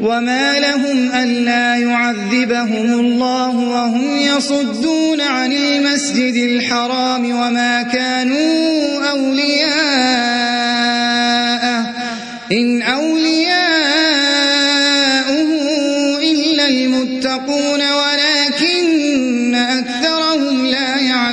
وما لهم ألا يعذبهم الله وهم يصدون عن المسجد الحرام وما كانوا أولياءه إن أولياؤه إلا المتقون ولكن أكثرهم لا يعلمون